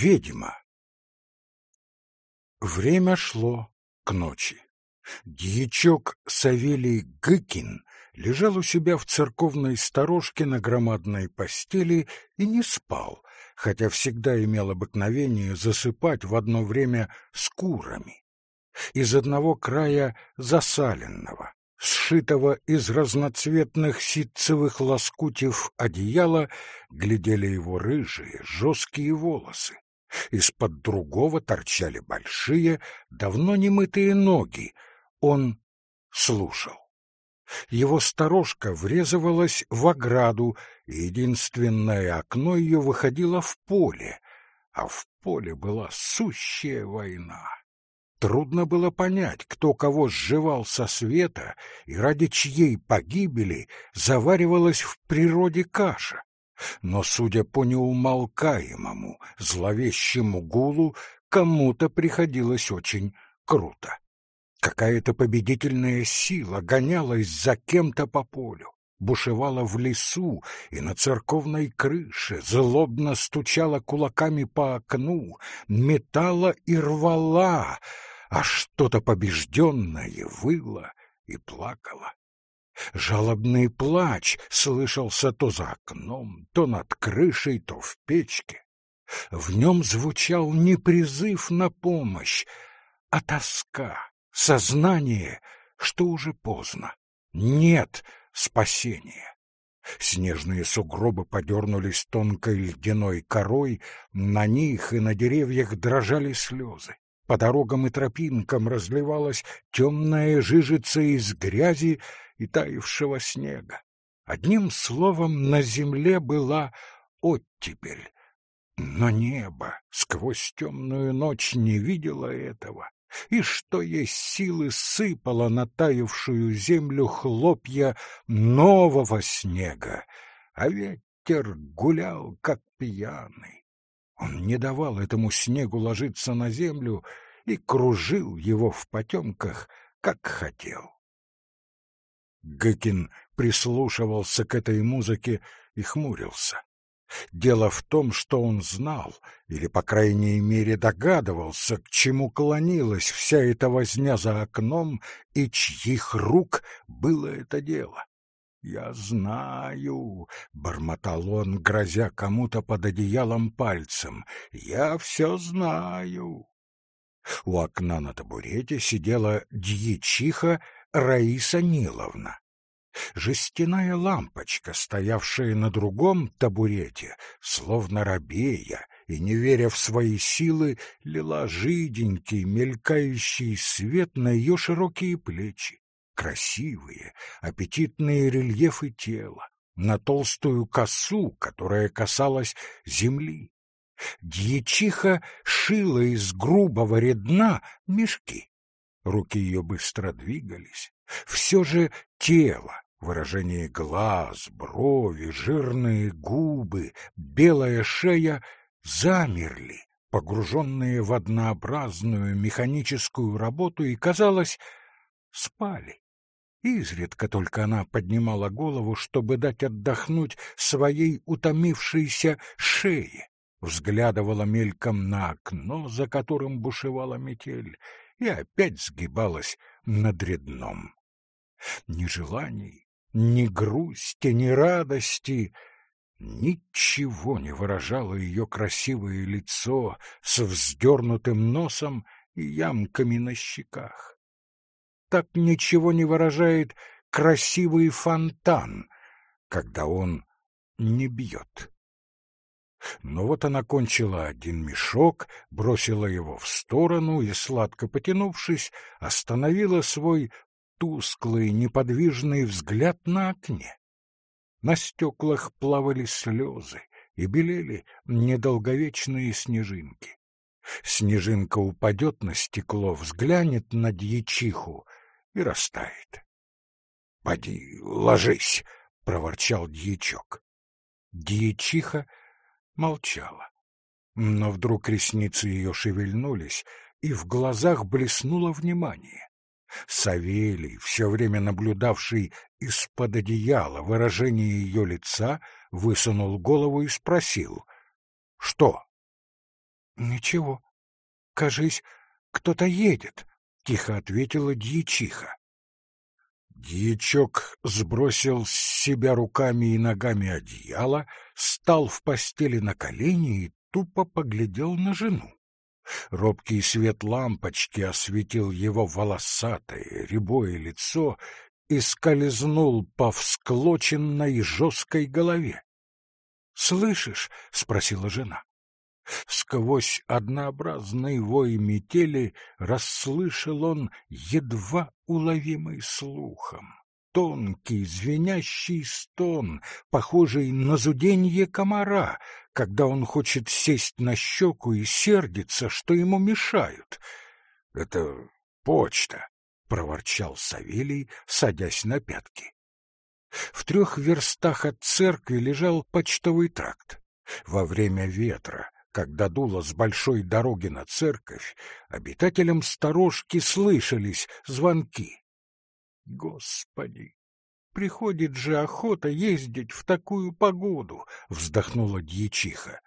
ведьма. Время шло к ночи. Дьячок Савелий Гыкин лежал у себя в церковной сторожке на громадной постели и не спал, хотя всегда имел обыкновение засыпать в одно время с курами. Из одного края засаленного, сшитого из разноцветных ситцевых лоскутев одеяла, глядели его рыжие, жесткие волосы. Из-под другого торчали большие, давно немытые ноги. Он слушал. Его сторожка врезывалась в ограду, и единственное окно ее выходило в поле, а в поле была сущая война. Трудно было понять, кто кого сживал со света и ради чьей погибели заваривалась в природе каша. Но, судя по неумолкаемому, зловещему гулу, кому-то приходилось очень круто. Какая-то победительная сила гонялась за кем-то по полю, бушевала в лесу и на церковной крыше, злобно стучала кулаками по окну, метала и рвала, а что-то побежденное выло и плакало. Жалобный плач слышался то за окном, то над крышей, то в печке. В нем звучал не призыв на помощь, а тоска, сознание, что уже поздно. Нет спасения. Снежные сугробы подернулись тонкой ледяной корой, на них и на деревьях дрожали слезы. По дорогам и тропинкам разливалась темная жижица из грязи и таявшего снега. Одним словом, на земле была оттепель. Но небо сквозь темную ночь не видело этого, и что есть силы сыпало на таявшую землю хлопья нового снега, а ветер гулял, как пьяный. Он не давал этому снегу ложиться на землю и кружил его в потемках, как хотел. Гыкин прислушивался к этой музыке и хмурился. Дело в том, что он знал, или, по крайней мере, догадывался, к чему клонилась вся эта возня за окном и чьих рук было это дело. «Я знаю», — бормотал он, грозя кому-то под одеялом пальцем, — «я все знаю». У окна на табурете сидела дьячиха Раиса Ниловна. Жестяная лампочка, стоявшая на другом табурете, словно рабея и, не веря в свои силы, лила жиденький, мелькающий свет на ее широкие плечи красивые, аппетитные рельефы тела, на толстую косу, которая касалась земли. Дьячиха шила из грубого редна мешки. Руки ее быстро двигались. Все же тело, выражение глаз, брови, жирные губы, белая шея замерли, погруженные в однообразную механическую работу, и, казалось, спали. Изредка только она поднимала голову, чтобы дать отдохнуть своей утомившейся шее, взглядывала мельком на окно, за которым бушевала метель, и опять сгибалась над редном. Ни желаний, ни грусти, ни радости — Ничего не выражало ее красивое лицо с вздернутым носом и ямками на щеках так ничего не выражает красивый фонтан, когда он не бьет. Но вот она кончила один мешок, бросила его в сторону и, сладко потянувшись, остановила свой тусклый, неподвижный взгляд на окне. На стеклах плавали слезы и белели недолговечные снежинки. Снежинка упадет на стекло, взглянет на дьячиху и растает. — Поди, ложись, — проворчал дьячок. Дьячиха молчала. Но вдруг ресницы ее шевельнулись, и в глазах блеснуло внимание. Савелий, все время наблюдавший из-под одеяла выражение ее лица, высунул голову и спросил. — Что? Ничего. Кажись, кто-то едет, тихо ответила дьячиха. Дьячок сбросил с себя руками и ногами одеяло, стал в постели на колени и тупо поглядел на жену. Робкий свет лампочки осветил его волосатое, рябое лицо и скользнул по всклоченной жесткой голове. — Слышишь? — спросила жена. Сквозь однообразный вой метели расслышал он едва уловимый слухом. Тонкий, звенящий стон, похожий на зуденье комара, когда он хочет сесть на щеку и сердится, что ему мешают. — Это почта, — проворчал Савелий, садясь на пятки. В трех верстах от церкви лежал почтовый тракт. Во время ветра когда дуло с большой дороги на церковь, обитателям сторожки слышались звонки. Господи, приходит же охота ездить в такую погоду, вздохнула дьячиха.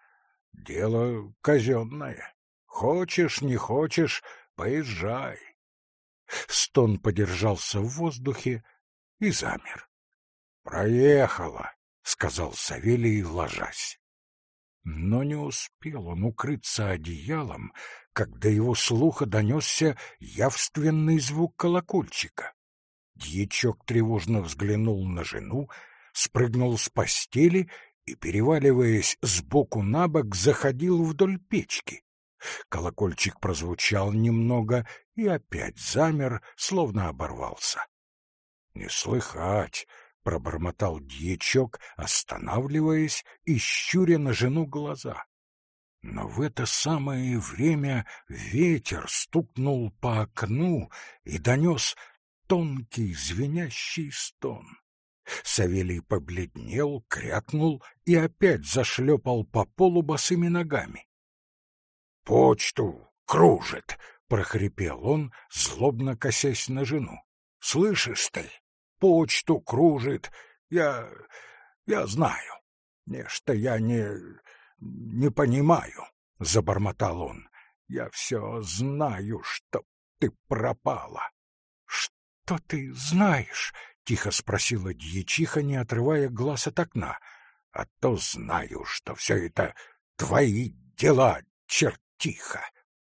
Дело казенное. Хочешь, не хочешь, поезжай. Стон подержался в воздухе и замер. Проехала, сказал Савелий, ложась. Но не успел он укрыться одеялом, когда его слуха донесся явственный звук колокольчика. Дьячок тревожно взглянул на жену, спрыгнул с постели и, переваливаясь сбоку на бок, заходил вдоль печки. Колокольчик прозвучал немного и опять замер, словно оборвался. — Не слыхать, — пробормотал дьячок, останавливаясь и щуря на жену глаза. Но в это самое время ветер стукнул по окну и донес тонкий звенящий стон. Савелий побледнел, крякнул и опять зашлепал по полу босыми ногами. — Почту кружит! — прохрипел он, злобно косясь на жену. — Слышишь ты? Почту кружит. Я... я знаю. Нечто я не... не понимаю, — забормотал он. Я все знаю, что ты пропала. — Что ты знаешь? — тихо спросила дьячиха, не отрывая глаз от окна. — А то знаю, что все это твои дела, чертиха,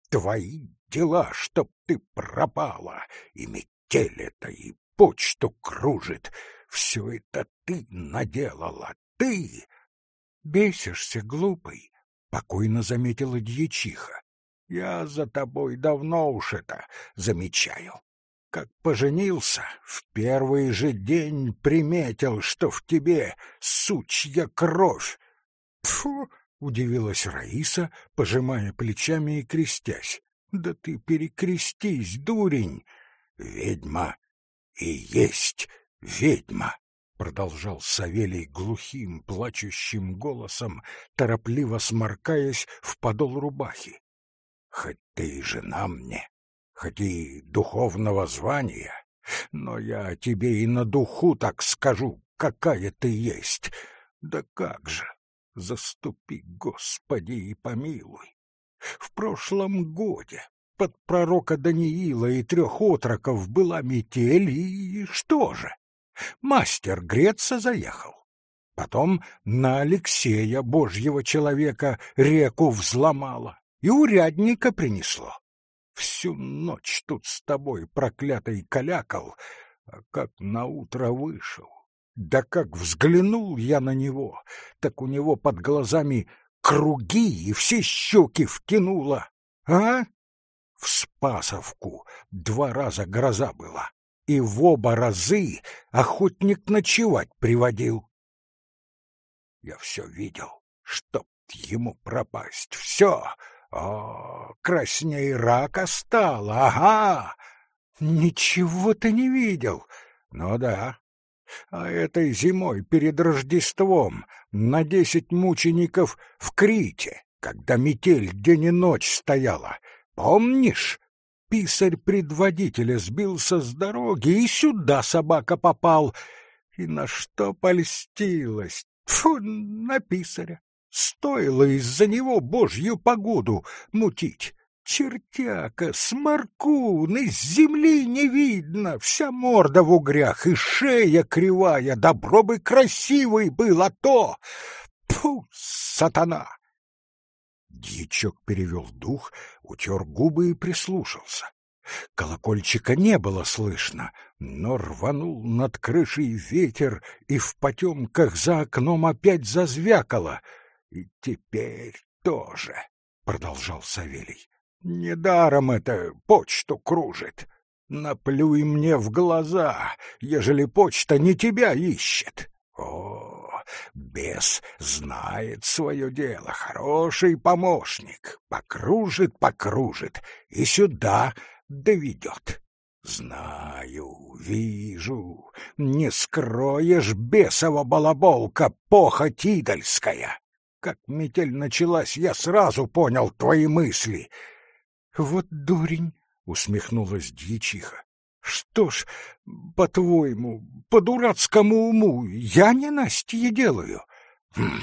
твои дела, чтоб ты пропала, и метель это, и почту кружит. Все это ты наделала, ты! Бесишься, глупый, — покойно заметила дьячиха. Я за тобой давно уж это замечаю. Как поженился, в первый же день приметил, что в тебе сучья кровь. Фу! — удивилась Раиса, пожимая плечами и крестясь. — Да ты перекрестись, дурень! Ведьма и есть ведьма, продолжал Савелий глухим, плачущим голосом, торопливо сморкаясь в подол рубахи. Хоть ты и жена мне, хоть и духовного звания, но я тебе и на духу так скажу, какая ты есть. Да как же! Заступи, Господи, и помилуй. В прошлом годе под пророка Даниила и трех отроков была метель, и что же? Мастер греться заехал. Потом на Алексея, божьего человека, реку взломала и урядника принесло. Всю ночь тут с тобой, проклятый, калякал, а как наутро вышел. Да как взглянул я на него, так у него под глазами круги и все щеки втянуло. А? В Спасовку два раза гроза была, и в оба разы охотник ночевать приводил. Я все видел, чтоб ему пропасть, все. О, красней рака стало, ага! Ничего ты не видел. Ну да, а этой зимой перед Рождеством на десять мучеников в Крите, когда метель день и ночь стояла, Помнишь? Писарь предводителя сбился с дороги, и сюда собака попал. И на что польстилась? Фу, на писаря. Стоило из-за него божью погоду мутить. Чертяка, сморкун, из земли не видно, вся морда в угрях и шея кривая, добро бы красивый был, а то... Пу, сатана! Дьячок перевел дух, утер губы и прислушался. Колокольчика не было слышно, но рванул над крышей ветер, и в потемках за окном опять зазвякало. И теперь тоже, — продолжал Савелий. Недаром это почту кружит. Наплюй мне в глаза, ежели почта не тебя ищет. О, бес знает свое дело, хороший помощник. Покружит, покружит и сюда доведет. Знаю, вижу, не скроешь бесова балаболка, похоть идольская. Как метель началась, я сразу понял твои мысли — вот дурень, усмехнулась дьячиха. Что ж, по-твоему, по дурацкому уму я не Настя делаю? Хм,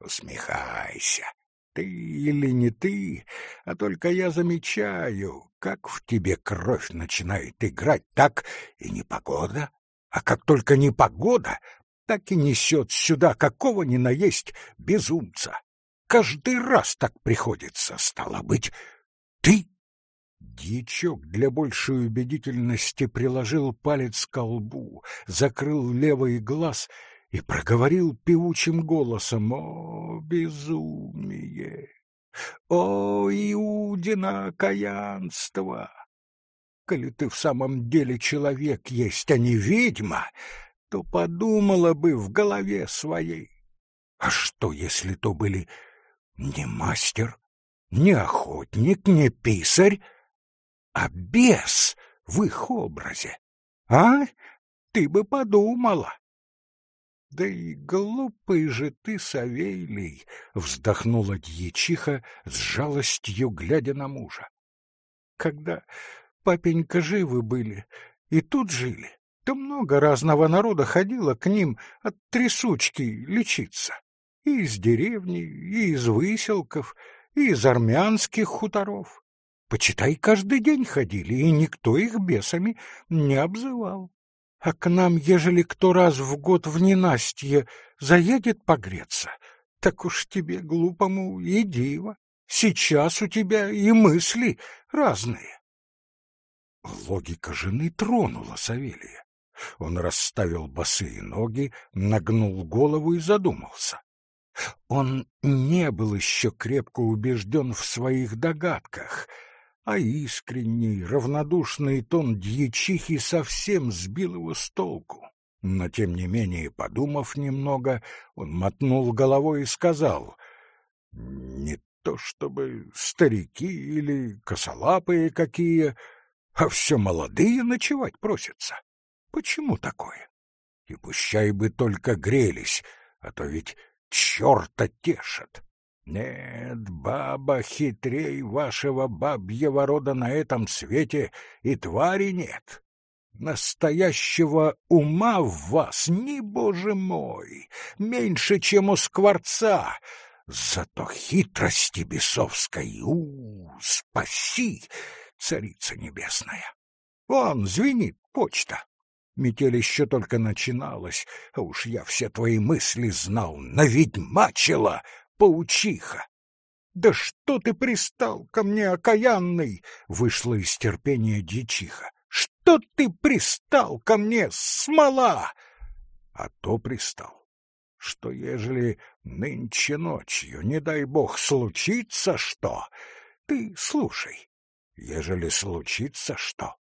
усмехайся. Ты или не ты, а только я замечаю, как в тебе кровь начинает играть, так и непогода. А как только непогода, так и несет сюда какого ни наесть безумца. Каждый раз так приходится, стало быть, ты? Дьячок для большей убедительности приложил палец к колбу, закрыл левый глаз и проговорил певучим голосом «О, безумие! О, Иудина каянство! Коли ты в самом деле человек есть, а не ведьма, то подумала бы в голове своей. А что, если то были не мастер, не охотник, не писарь, а бес в их образе. А? Ты бы подумала. Да и глупый же ты, Савелий, вздохнула дьячиха с жалостью, глядя на мужа. Когда папенька живы были и тут жили, то много разного народа ходило к ним от трясучки лечиться. И из деревни, и из выселков, и из армянских хуторов. Почитай, каждый день ходили, и никто их бесами не обзывал. А к нам, ежели кто раз в год в ненастье заедет погреться, так уж тебе, глупому, и диво. Сейчас у тебя и мысли разные. Логика жены тронула Савелия. Он расставил босые ноги, нагнул голову и задумался. Он не был еще крепко убежден в своих догадках, а искренний, равнодушный тон дьячихи совсем сбил его с толку. Но, тем не менее, подумав немного, он мотнул головой и сказал, «Не то чтобы старики или косолапые какие, а все молодые ночевать просятся. Почему такое? И пущай бы только грелись, а то ведь черта тешат. Нет, баба хитрей вашего бабьего рода на этом свете и твари нет. Настоящего ума в вас, не боже мой, меньше, чем у скворца. Зато хитрости бесовской, у, спаси, царица небесная. Вон звенит почта. Метель еще только начиналась, а уж я все твои мысли знал. Наведьмачила, паучиха! «Да что ты пристал ко мне, окаянный?» — вышла из терпения дьячиха. «Что ты пристал ко мне, смола?» А то пристал, что ежели нынче ночью, не дай бог, случится что, ты слушай, ежели случится что,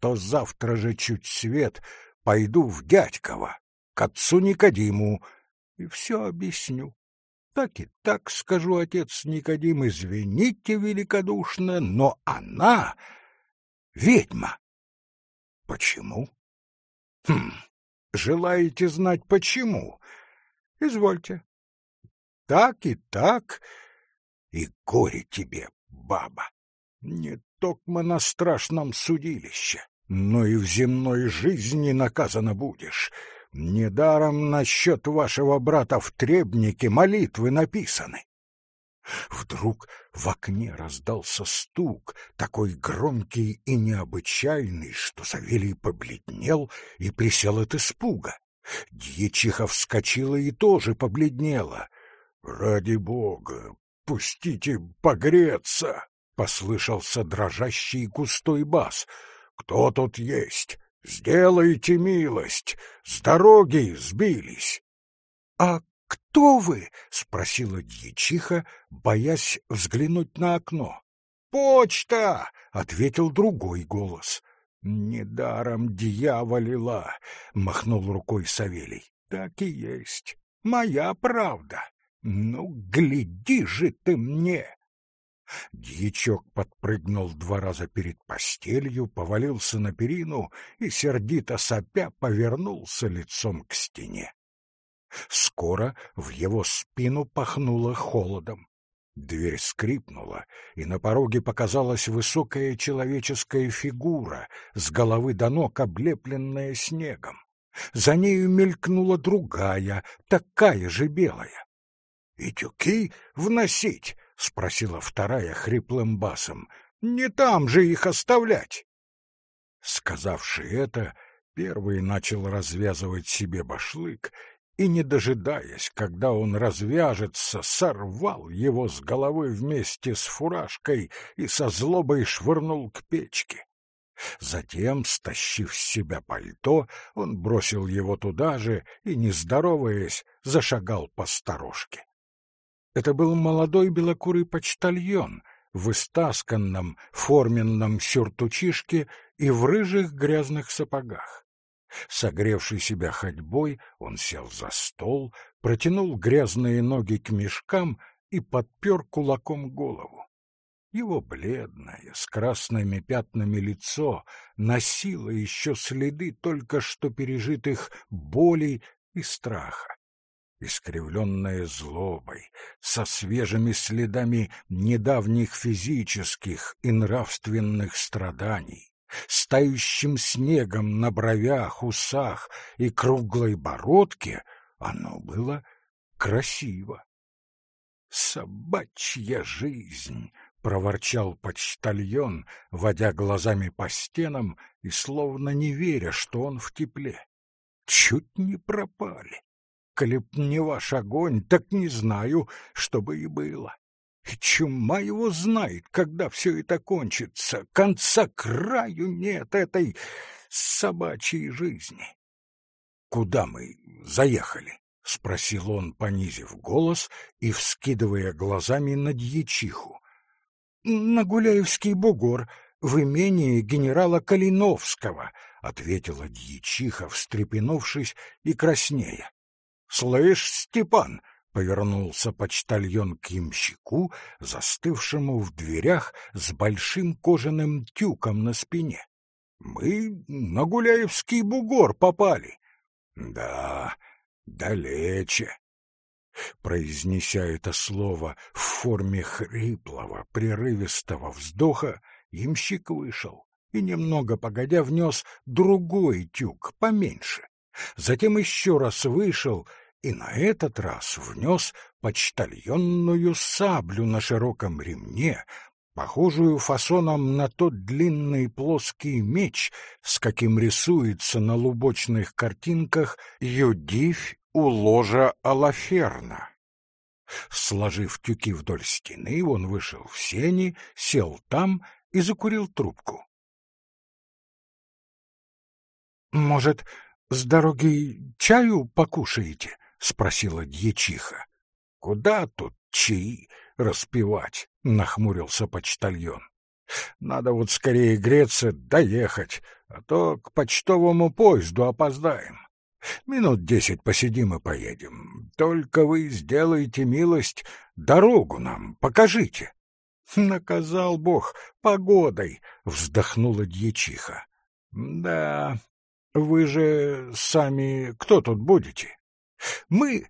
то завтра же чуть свет пойду в Дядьково, к отцу Никодиму, и все объясню. Так и так скажу, отец Никодим, извините великодушно, но она ведьма. Почему? Хм, желаете знать почему? Извольте. Так и так, и горе тебе, баба. Не токмо на страшном судилище но и в земной жизни наказана будешь. Недаром насчет вашего брата в требнике молитвы написаны. Вдруг в окне раздался стук, такой громкий и необычайный, что Савелий побледнел и присел от испуга. Дьячиха вскочила и тоже побледнела. «Ради бога, пустите погреться!» — послышался дрожащий густой бас. «Кто тут есть? Сделайте милость! С дороги сбились!» «А кто вы?» — спросила дьячиха, боясь взглянуть на окно. «Почта!» — ответил другой голос. «Недаром дьяволила!» — махнул рукой Савелий. «Так и есть. Моя правда. Ну, гляди же ты мне!» Дьячок подпрыгнул два раза перед постелью, повалился на перину и, сердито сопя, повернулся лицом к стене. Скоро в его спину пахнуло холодом. Дверь скрипнула, и на пороге показалась высокая человеческая фигура, с головы до ног облепленная снегом. За нею мелькнула другая, такая же белая. — И тюки вносить? — спросила вторая хриплым басом. — Не там же их оставлять! Сказавши это, первый начал развязывать себе башлык и, не дожидаясь, когда он развяжется, сорвал его с головы вместе с фуражкой и со злобой швырнул к печке. Затем, стащив с себя пальто, он бросил его туда же и, не здороваясь, зашагал по сторожке. Это был молодой белокурый почтальон в истасканном форменном сюртучишке и в рыжих грязных сапогах. Согревший себя ходьбой, он сел за стол, протянул грязные ноги к мешкам и подпер кулаком голову. Его бледное, с красными пятнами лицо носило еще следы только что пережитых болей и страха. Искривленное злобой, со свежими следами недавних физических и нравственных страданий, с тающим снегом на бровях, усах и круглой бородке, оно было красиво. «Собачья жизнь!» — проворчал почтальон, водя глазами по стенам и словно не веря, что он в тепле. «Чуть не пропали. Коли не ваш огонь, так не знаю, что бы и было. И чума его знает, когда все это кончится. Конца краю нет этой собачьей жизни. Куда мы заехали? — спросил он, понизив голос и вскидывая глазами на дьячиху. — На Гуляевский бугор, в имении генерала Калиновского, — ответила дьячиха, встрепенувшись и краснея. — Слышь, Степан, Повернулся почтальон к ямщику, застывшему в дверях с большим кожаным тюком на спине. Мы на Гуляевский бугор попали. Да, далече. Произнеся это слово в форме хриплого, прерывистого вздоха, ямщик вышел и, немного погодя, внес другой тюк, поменьше. Затем еще раз вышел и на этот раз внес почтальонную саблю на широком ремне, похожую фасоном на тот длинный плоский меч, с каким рисуется на лубочных картинках Юдивь у ложа Алаферна. Сложив тюки вдоль стены, он вышел в сени, сел там и закурил трубку. «Может, с дороги чаю покушаете?» — спросила дьячиха. — Куда тут чаи распивать? — нахмурился почтальон. — Надо вот скорее греться, доехать, а то к почтовому поезду опоздаем. Минут десять посидим и поедем. Только вы сделайте милость, дорогу нам покажите. — Наказал Бог погодой, — вздохнула дьячиха. — Да, вы же сами кто тут будете? Мы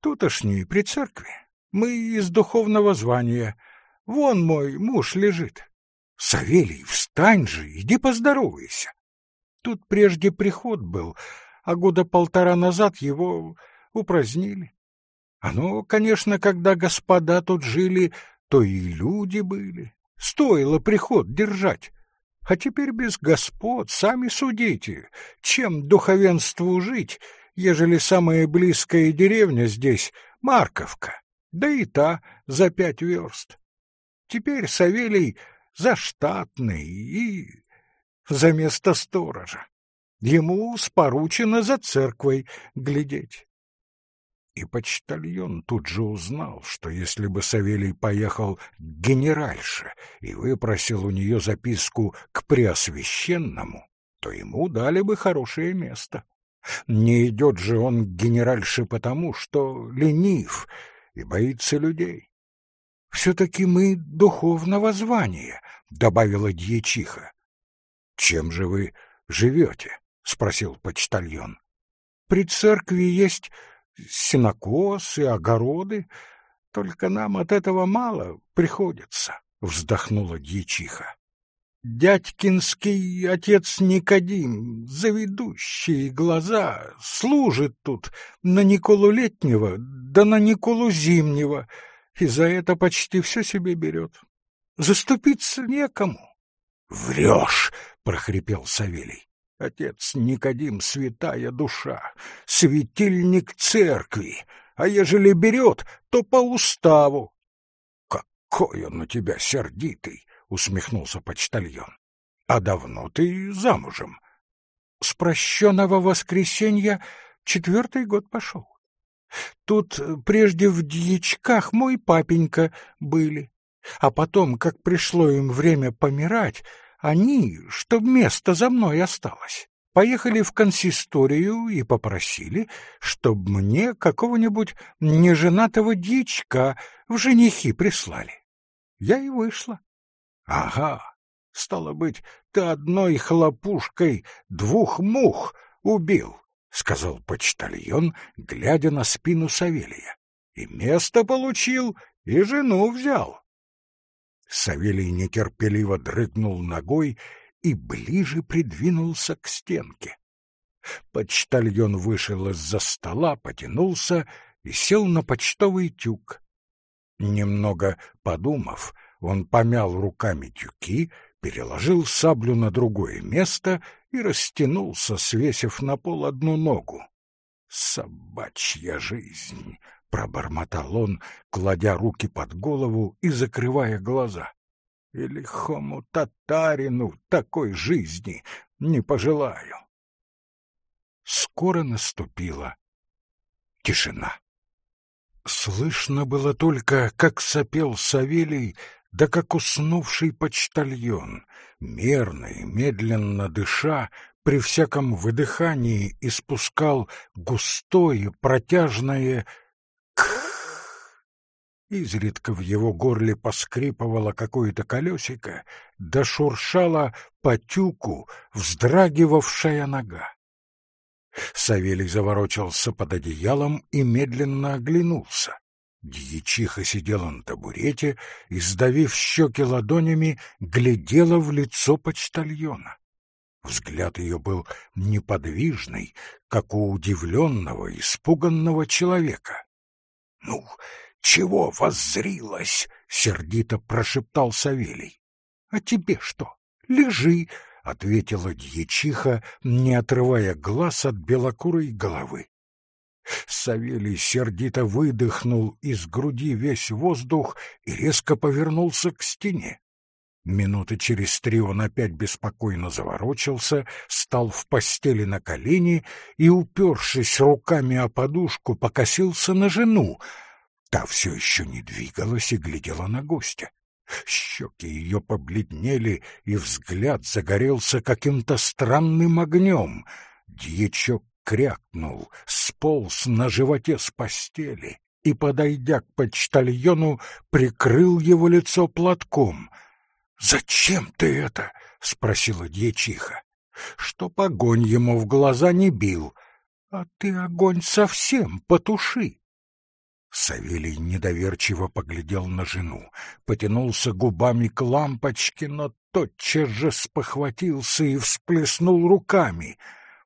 тутошние при церкви. Мы из духовного звания. Вон мой муж лежит. Савелий, встань же, иди поздоровайся. Тут прежде приход был, а года полтора назад его упразднили. Оно, конечно, когда господа тут жили, то и люди были. Стоило приход держать. А теперь без господ, сами судите, чем духовенству жить, ежели самая близкая деревня здесь — Марковка, да и та за пять верст. Теперь Савелий заштатный и за место сторожа. Ему споручено за церквой глядеть. И почтальон тут же узнал, что если бы Савелий поехал к генеральше и выпросил у нее записку к Преосвященному, то ему дали бы хорошее место. Не идет же он к генеральше потому, что ленив и боится людей. — Все-таки мы духовного звания, — добавила дьячиха. — Чем же вы живете? — спросил почтальон. — При церкви есть сенокос огороды, только нам от этого мало приходится, — вздохнула дьячиха. Дядькинский отец Никодим, заведущие глаза, служит тут на Николу Летнего да на Николу Зимнего, и за это почти все себе берет. Заступиться некому. — Врешь! — прохрипел Савелий. Отец Никодим — святая душа, светильник церкви, а ежели берет, то по уставу. — Какой он у тебя сердитый! — усмехнулся почтальон. — А давно ты замужем? — С прощенного воскресенья четвертый год пошел. Тут прежде в дьячках мой папенька были, а потом, как пришло им время помирать, они, чтоб место за мной осталось, поехали в консисторию и попросили, чтоб мне какого-нибудь неженатого дичка в женихи прислали. Я и вышла. Ага, стало быть, ты одной хлопушкой двух мух убил, — сказал почтальон, глядя на спину Савелия. И место получил, и жену взял. Савелий нетерпеливо дрыгнул ногой и ближе придвинулся к стенке. Почтальон вышел из-за стола, потянулся и сел на почтовый тюк. Немного подумав, он помял руками тюки, переложил саблю на другое место и растянулся, свесив на пол одну ногу. Собачья жизнь! — пробормотал он, кладя руки под голову и закрывая глаза. — И лихому татарину такой жизни не пожелаю. Скоро наступила тишина. Слышно было только, как сопел Савелий, да как уснувший почтальон, мерно и медленно дыша, при всяком выдыхании испускал густое протяжное Изредка в его горле поскрипывало какое-то колесико, да шуршала по тюку вздрагивавшая нога. Савелий заворочался под одеялом и медленно оглянулся. Дьячиха сидела на табурете и, сдавив щеки ладонями, глядела в лицо почтальона. Взгляд ее был неподвижный, как у удивленного, испуганного человека. — Ну, чего воззрилась? — сердито прошептал Савелий. — А тебе что? Лежи, — ответила дьячиха, не отрывая глаз от белокурой головы. Савелий сердито выдохнул из груди весь воздух и резко повернулся к стене. Минуты через три он опять беспокойно заворочился, стал в постели на колени и, упершись руками о подушку, покосился на жену — Та все еще не двигалась и глядела на гостя. Щеки ее побледнели, и взгляд загорелся каким-то странным огнем. Дьячок крякнул, сполз на животе с постели и, подойдя к почтальону, прикрыл его лицо платком. — Зачем ты это? — спросила дьячиха. — Чтоб огонь ему в глаза не бил. — А ты огонь совсем потуши. Савелий недоверчиво поглядел на жену, потянулся губами к лампочке, но тотчас же спохватился и всплеснул руками.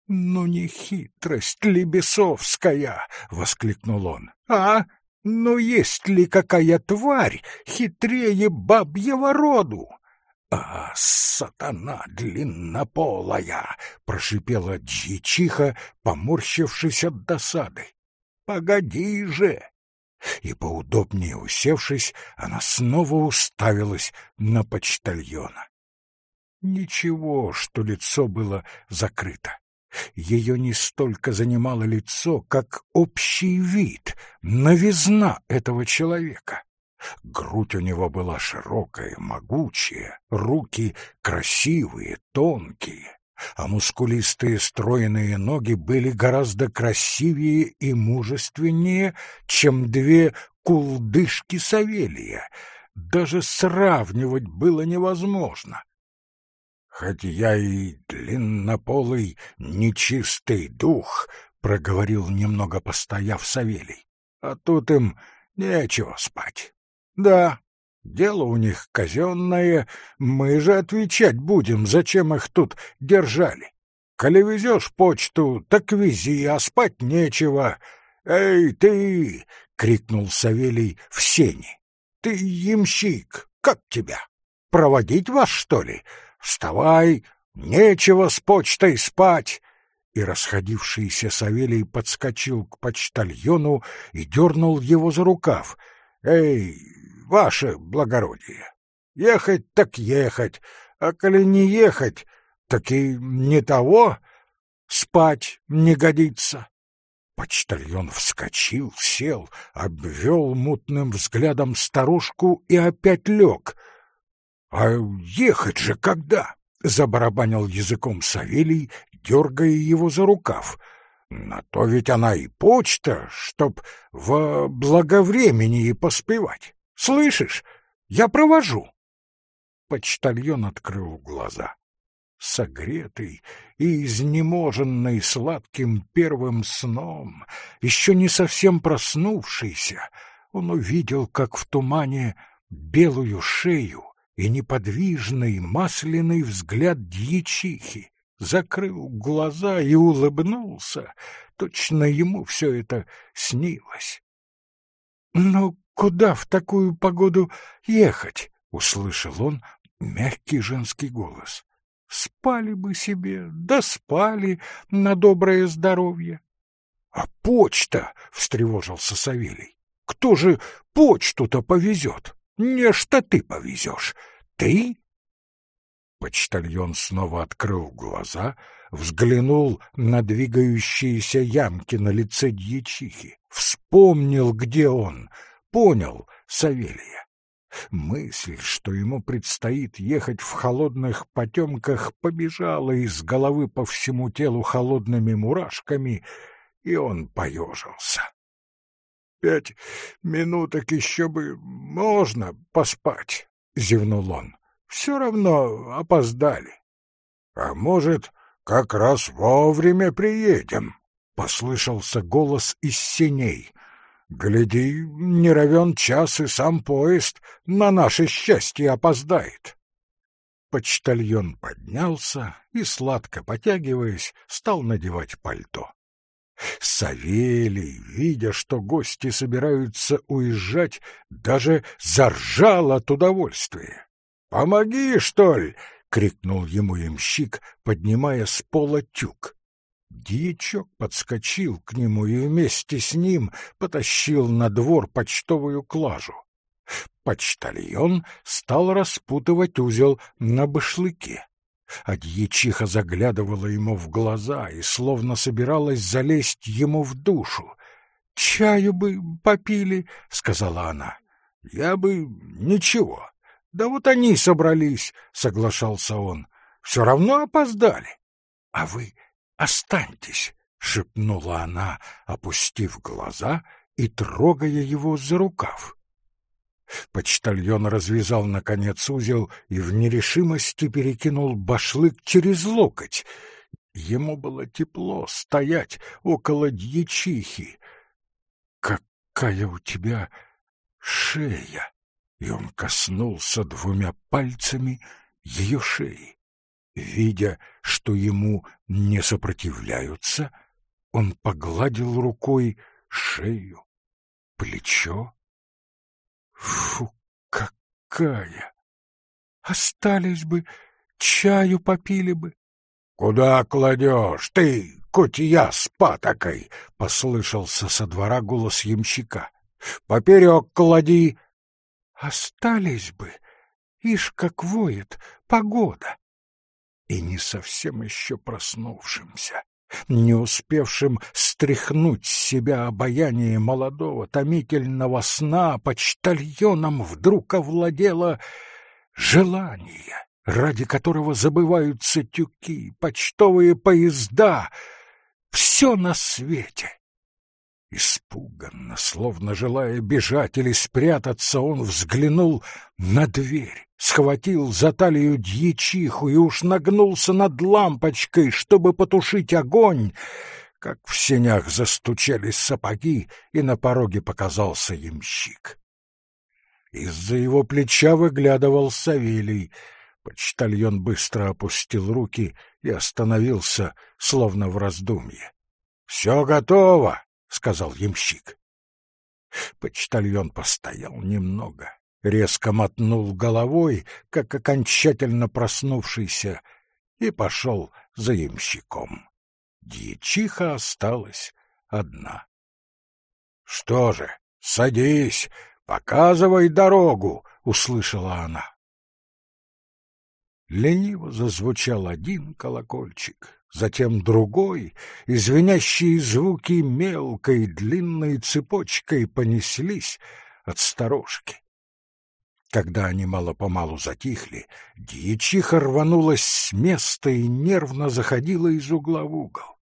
«Ну не хитрость ли бесовская!» — воскликнул он. «А? Ну есть ли какая тварь хитрее бабьего роду?» «А, сатана длиннополая!» — прошипела дьячиха, поморщившись от досады. «Погоди же!» И, поудобнее усевшись, она снова уставилась на почтальона. Ничего, что лицо было закрыто. Ее не столько занимало лицо, как общий вид, новизна этого человека. Грудь у него была широкая, могучая, руки красивые, тонкие, а мускулистые стройные ноги были гораздо красивее и мужественнее, чем две кулдышки Савелия. Даже сравнивать было невозможно. «Хоть я и длиннополый нечистый дух», — проговорил немного постояв Савелий, — «а тут им нечего спать. Да, дело у них казенное, мы же отвечать будем, зачем их тут держали. Коли везешь почту, так вези, а спать нечего. Эй, ты!» — крикнул Савелий в сени. «Ты ямщик, как тебя? Проводить вас, что ли? «Вставай! Нечего с почтой спать!» И расходившийся Савелий подскочил к почтальону и дернул его за рукав. «Эй, ваше благородие! Ехать так ехать, а коли не ехать, так и не того, спать не годится!» Почтальон вскочил, сел, обвел мутным взглядом старушку и опять лег — «А ехать же когда?» — забарабанил языком Савелий, дергая его за рукав. «На то ведь она и почта, чтоб во благовремении поспевать. Слышишь? Я провожу». Почтальон открыл глаза. Согретый и изнеможенный сладким первым сном, еще не совсем проснувшийся, он увидел, как в тумане белую шею и неподвижный масляный взгляд дьячихи, закрыл глаза и улыбнулся. Точно ему все это снилось. «Ну, куда в такую погоду ехать?» — услышал он мягкий женский голос. «Спали бы себе, да спали на доброе здоровье». «А почта!» — встревожился Савелий. «Кто же почту-то повезет?» Не что ты повезешь. Ты? Почтальон снова открыл глаза, взглянул на двигающиеся ямки на лице дьячихи, вспомнил, где он, понял Савелия. Мысль, что ему предстоит ехать в холодных потемках, побежала из головы по всему телу холодными мурашками, и он поежился. Пять минуток еще бы можно поспать, — зевнул он. — Все равно опоздали. — А может, как раз вовремя приедем? — послышался голос из синей. — Гляди, не равен час, и сам поезд на наше счастье опоздает. Почтальон поднялся и, сладко потягиваясь, стал надевать пальто. Савелий, видя, что гости собираются уезжать, даже заржал от удовольствия. «Помоги, что ли!» — крикнул ему ямщик, поднимая с пола тюк. Дьячок подскочил к нему и вместе с ним потащил на двор почтовую клажу. Почтальон стал распутывать узел на башлыке а дьячиха заглядывала ему в глаза и словно собиралась залезть ему в душу. «Чаю бы попили», — сказала она. «Я бы... ничего. Да вот они собрались», — соглашался он. «Все равно опоздали». «А вы останьтесь», — шепнула она, опустив глаза и трогая его за рукав. Почтальон развязал, наконец, узел и в нерешимости перекинул башлык через локоть. Ему было тепло стоять около дьячихи. «Какая у тебя шея!» И он коснулся двумя пальцами ее шеи. Видя, что ему не сопротивляются, он погладил рукой шею, плечо. Фу, какая! Остались бы, чаю попили бы. — Куда кладешь ты, котья с патокой? — послышался со двора голос ямщика. — Поперек клади. — Остались бы, ишь как воет погода. И не совсем еще проснувшимся, не успевшим стряхнуть с себя обаяние молодого томительного сна, почтальоном вдруг овладело желание, ради которого забываются тюки, почтовые поезда, все на свете. Испуганно, словно желая бежать или спрятаться, он взглянул на дверь, схватил за талию дьячиху и уж нагнулся над лампочкой, чтобы потушить огонь, как в сенях застучали сапоги, и на пороге показался ямщик. Из-за его плеча выглядывал Савелий. Почтальон быстро опустил руки и остановился, словно в раздумье. — Все готово! — сказал ямщик. Почтальон постоял немного, резко мотнул головой, как окончательно проснувшийся, и пошел за ямщиком. Дьячиха осталась одна. — Что же, садись, показывай дорогу, — услышала она. Лениво зазвучал один колокольчик, затем другой, и звенящие звуки мелкой длинной цепочкой понеслись от сторожки. Когда они мало-помалу затихли, дьячиха рванулась с места и нервно заходила из угла в угол.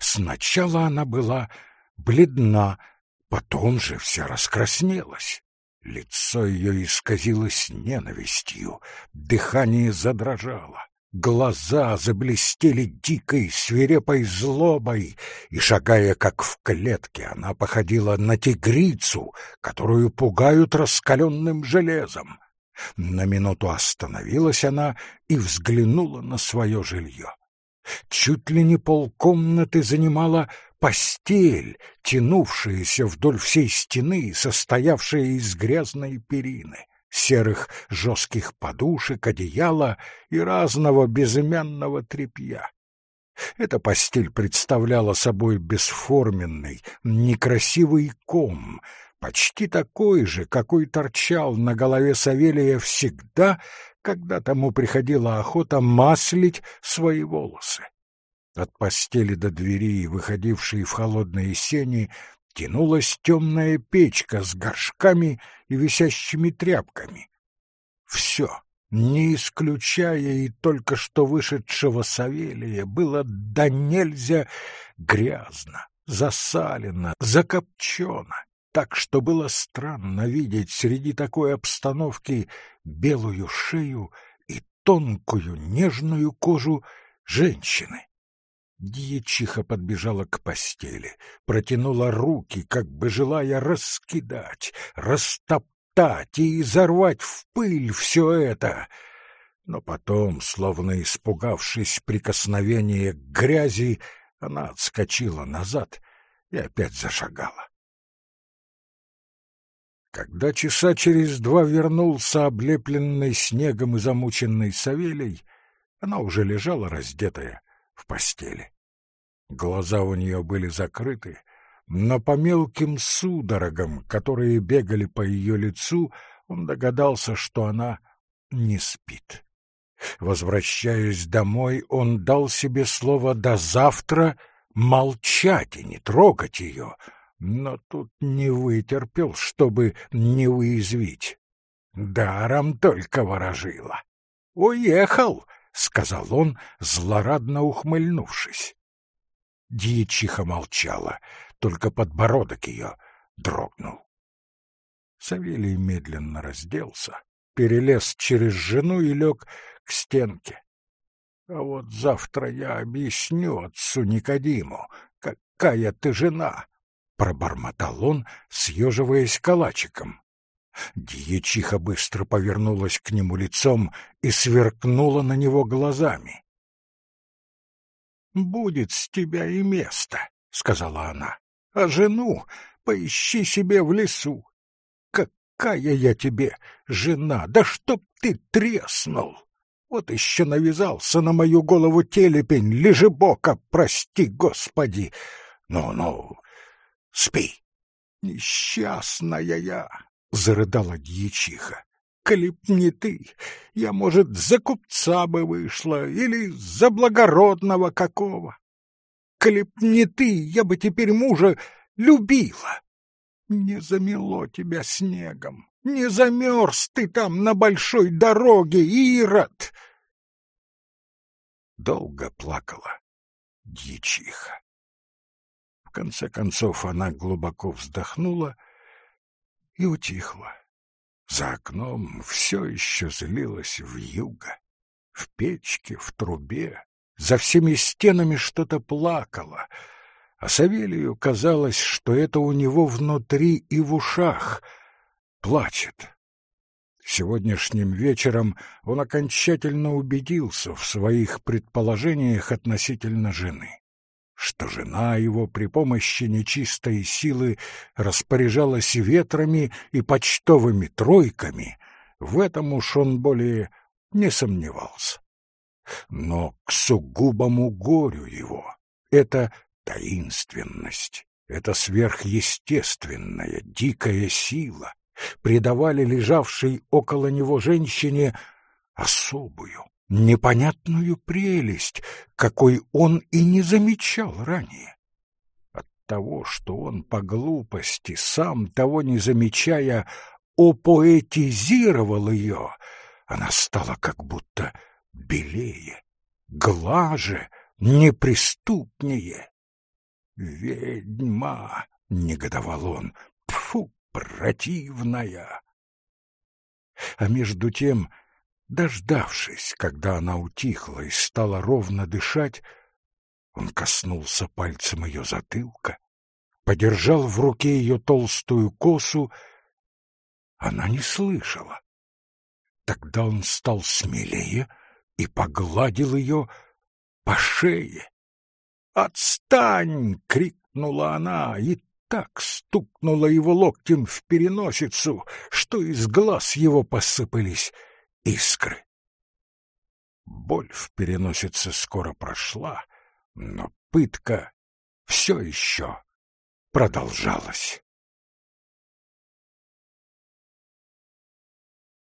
Сначала она была бледна, потом же вся раскраснелась. Лицо ее исказилось ненавистью, дыхание задрожало. Глаза заблестели дикой, свирепой злобой, и, шагая как в клетке, она походила на тигрицу, которую пугают раскаленным железом. На минуту остановилась она и взглянула на свое жилье. Чуть ли не полкомнаты занимала постель, тянувшаяся вдоль всей стены, состоявшая из грязной перины серых жестких подушек, одеяла и разного безымянного тряпья. Эта постель представляла собой бесформенный, некрасивый ком, почти такой же, какой торчал на голове Савелия всегда, когда тому приходила охота маслить свои волосы. От постели до двери, выходившей в холодные сени, тянулась темная печка с горшками и висящими тряпками. Все, не исключая и только что вышедшего Савелия, было да нельзя грязно, засалено, закопчено, так что было странно видеть среди такой обстановки белую шею и тонкую нежную кожу женщины. Дьячиха подбежала к постели, протянула руки, как бы желая раскидать, растоптать и изорвать в пыль все это. Но потом, словно испугавшись прикосновения к грязи, она отскочила назад и опять зашагала. Когда часа через два вернулся облепленный снегом и замученный Савелий, она уже лежала раздетая, в постели. Глаза у нее были закрыты, но по мелким судорогам, которые бегали по ее лицу, он догадался, что она не спит. Возвращаясь домой, он дал себе слово «до завтра» молчать и не трогать ее, но тут не вытерпел, чтобы не уязвить. Даром только ворожила. «Уехал!» — сказал он, злорадно ухмыльнувшись. Дьячиха молчала, только подбородок ее дрогнул. Савелий медленно разделся, перелез через жену и лег к стенке. А вот завтра я объясню отцу Никодиму, какая ты жена, — пробормотал он, съеживаясь калачиком. Дьячиха быстро повернулась к нему лицом и сверкнула на него глазами. будет с тебя и место, — сказала она. — А жену поищи себе в лесу. Какая я тебе жена, да чтоб ты треснул! Вот еще навязался на мою голову телепень, лежебока, прости, господи! Ну-ну, спи! Несчастная я! — зарыдала дьячиха. Коли б не ты, я, может, за купца бы вышла или за благородного какого. Коли б не ты, я бы теперь мужа любила. Не замело тебя снегом, не замерз ты там на большой дороге, Ирод!» Долго плакала дьячиха. В конце концов она глубоко вздохнула и утихла. За окном все еще злилось в юго. В печке, в трубе, за всеми стенами что-то плакало, а Савелию казалось, что это у него внутри и в ушах плачет. Сегодняшним вечером он окончательно убедился в своих предположениях относительно жены что жена его при помощи нечистой силы распоряжалась ветрами и почтовыми тройками, в этом уж он более не сомневался. Но к сугубому горю его это таинственность, это сверхъестественная, дикая сила придавали лежавшей около него женщине особую, непонятную прелесть, какой он и не замечал ранее. От того, что он по глупости, сам того не замечая, опоэтизировал ее, она стала как будто белее, глаже, неприступнее. «Ведьма!» — негодовал он. «Пфу, противная!» А между тем Дождавшись, когда она утихла и стала ровно дышать, он коснулся пальцем ее затылка, подержал в руке ее толстую косу. Она не слышала. Тогда он стал смелее и погладил ее по шее. «Отстань!» — крикнула она и так стукнула его локтем в переносицу, что из глаз его посыпались искры. Боль в переносице скоро прошла, но пытка все еще продолжалась.